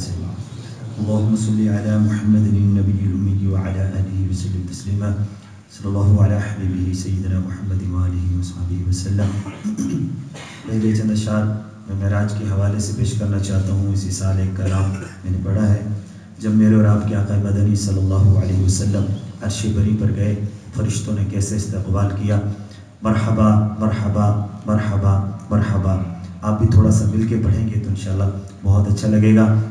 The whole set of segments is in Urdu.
وسلم. اللهم صل على محمد النبي الأمي وعلى آله وسلم تسليما. صلی اللہ علیہ حبیبہ سیدنا محمد وآلہ وصحبہ وسلم. پہلے چند اشعار میں معراج کے حوالے سے پیش کرنا چاہتا ہوں. اسی سال ایک کلام میں نے پڑھا ہے. جب میرے اور آپ کے آقا مدنی صلی اللہ علیہ وسلم عرش بری پر گئے، فرشتوں نے کیسے استقبال کیا؟ مرحبا مرحبا مرحبا مرحبا. آپ بھی تھوڑا سا مل کے پڑھیں گے تو انشاءاللہ بہت اچھا لگے گا.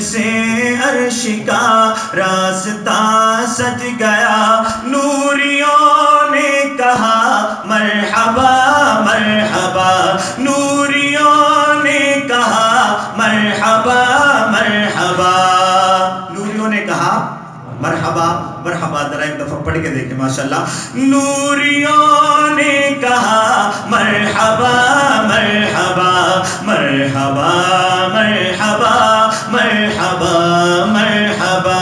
سے عرش کا راستہ سج گیا۔ نوریوں نے کہا، مرحبا مرحبا۔ نوریوں نے کہا، مرحبا مرحبا۔ نوریوں نے کہا، مرحبا مرحبا۔ ذرا ایک دفعہ پڑھ کے دیکھیں، ماشاءاللہ۔ نوریوں نے کہا، مرحبا مرحبا۔ مرحبا مرحبا۔ مرحبا مرحبا۔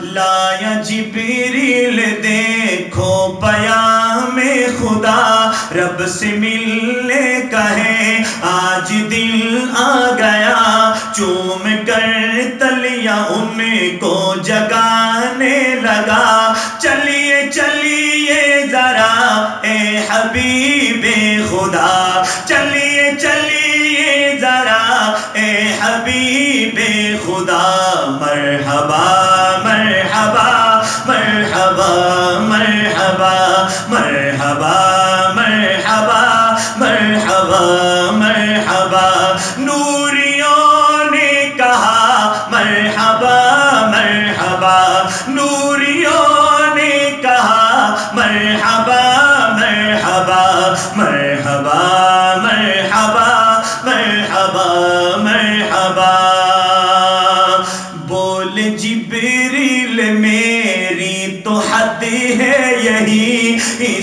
لایا جبریل دیکھو پیام خدا، رب سے ملنے کہے، آج دل آ گیا۔ چوم کر تلیا، ان کو جگانے لگا۔ چلیے چلیے ذرا، اے حبیب خدا۔ چلیے چلیے ذرا حبیب خدا مرحبا مرحبا مرحبا مرحبا مرحبا مرحبا مرحبا مرحبا نور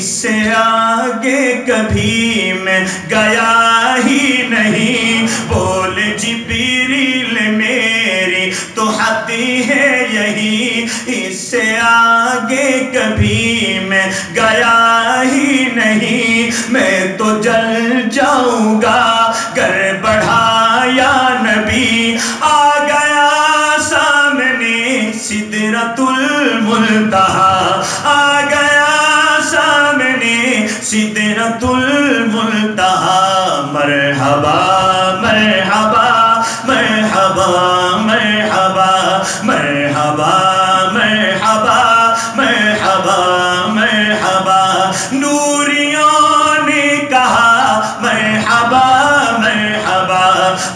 اس سے آگے کبھی میں گیا ہی نہیں۔ بول جبریل میری تو حد ہے یہی۔ اس سے آگے کبھی میں گیا ہی نہیں۔ میں تو جل جاؤں گا، گر بڑھایا نبی۔ آ گیا سامنے سدرت المنتہا۔ آ سدرت المنتہا مرحبا مرحبا مرحبا مرحبا مرحبا مرحبا مرحبا مرحبا نوریوں نے کہا مرحبا مرحبا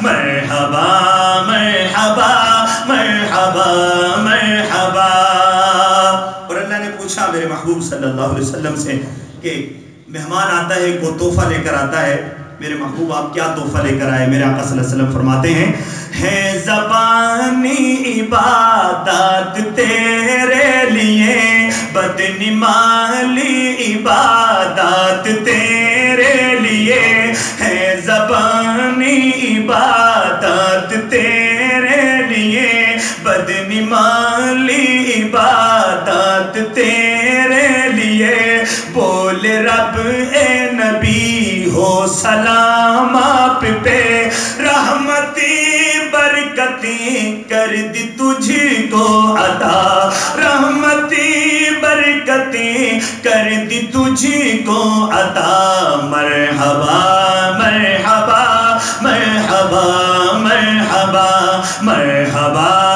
مرحبا مرحبا مرحبا مرحبا اور اللہ نے پوچھا میرے محبوب صلی اللہ علیہ وسلم سے کہ مہمان آتا ہے کو تحفہ لے کر آتا ہے۔ میرے محبوب، آپ کیا تحفہ لے کر آئے؟ میرے آقا صلی اللہ علیہ وسلم فرماتے ہیں، ہے زبانی عبادت تیرے لیے بدنی مالی عبادت تیرے اے نبی، ہو سلام آپ پہ رحمتی، برکتی کر دی تجھ کو عطا۔ رحمتی، برکتی کر دی تجھ کو عطا۔ مرحبا مرحبا مرحبا مرحبا مرحبا۔ مرحبا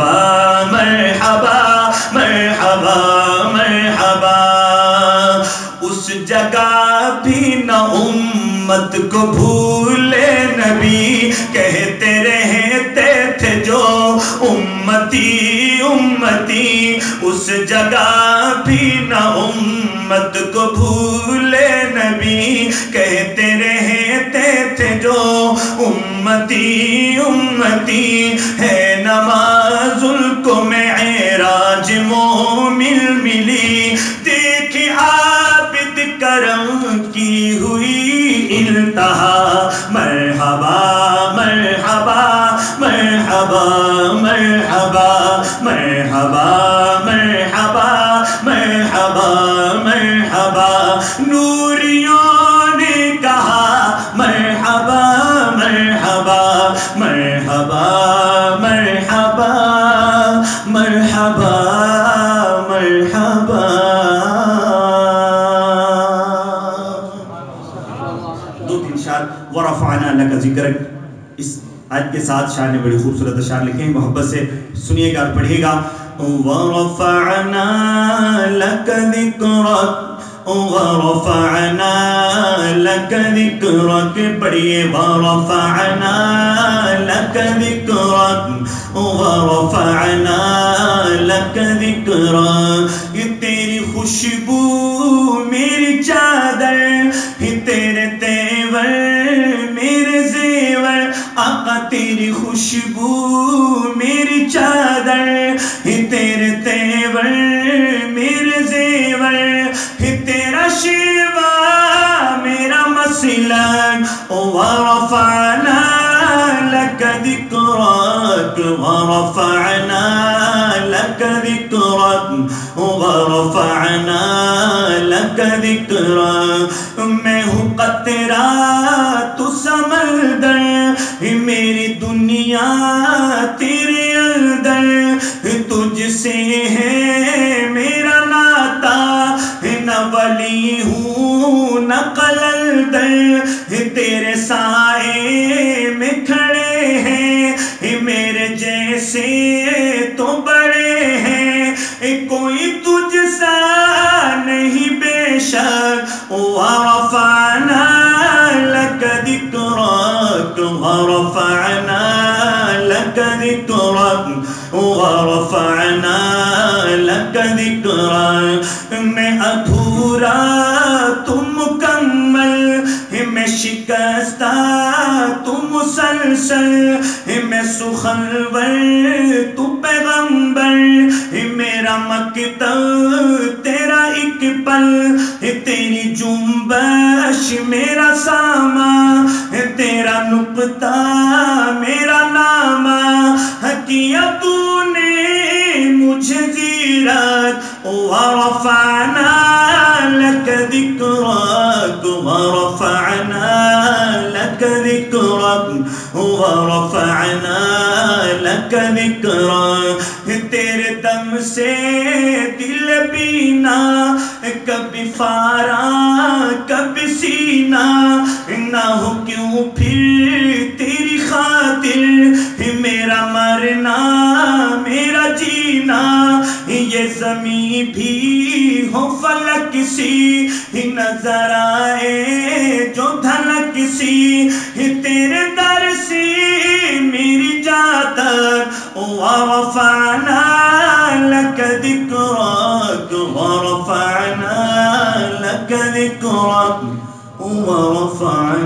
مرحبا مرحبا مرحبا مرحبا۔ اس جگہ بھی نہ امت کو بھولے نبی، کہتے رہتے تھے جو امتی امتی۔ اس جگہ بھی نہ امت کو بھولے نبی، کہتے رہتے تھے جو امتی۔ امتی ہے نماز کو معراج مومن ملی۔ دیکھ عابد کرم کی ہوئی انتہا۔ مرحبا مرحبا مرحبا مرحبا مرحبا مرحبا مرحبا مرحبا۔ نوریوں دو تین شعر، ورفعنا لك ذکرک اس آیت کے ساتھ شاعر نے بڑی خوبصورت اشعار لکھے ہیں محبت سے سنیے گا اور پڑھیے گا۔ ورفعنا لك ذکرک ورفعنا لك ذکرک پڑھیے، ورفعنا لك ذکرک ورفعنا لك ذکرک یہ تیری خوشبو میری چادر آقا تیری خوشبو میری چادر یہ تیرے تیور، میرے زیور یہ تیرا شیوا، میرا مسلک ورفعنا لك ذکرک ورفعنا لك ذکرک۔ ورفعنا لك ذکرک۔ میں ہوں قطرہ تجھ سے ہے میرا ناتا نہ ولی ہوں، نہ قلل قلندر تیرے سائے میں کھڑے ہیں میرے جیسے تو بڑے ہیں۔ کوئی تجھ سا نہیں بے شک ورفعنا لك ذکرک ورفعنا لك ذکرک میں ادھورا، تم مکمل میں شکستہ، تم مسلسل میں سخنور تو پیغمبر میرا مکتب تیرا ایک پل تیری جنبش میرا ساما تیرا نقطہ ورفعنا لك ذكرك، ورفعنا لك ذكرك. تیرے دم سے دل بینا، کبھی فارا، کبھی سینا، نہ ہو کیوں پھر زمین بھی ہو فلک سی، ہی نظر آئے جو دھلک سی۔ ہی تیرے در سی، میری جادر وَرَفَعْنَا لَكَ ذِكْرَكَ وَرَفَعْنَا لَكَ ذِكْرَكَ وَرَفَعْنَا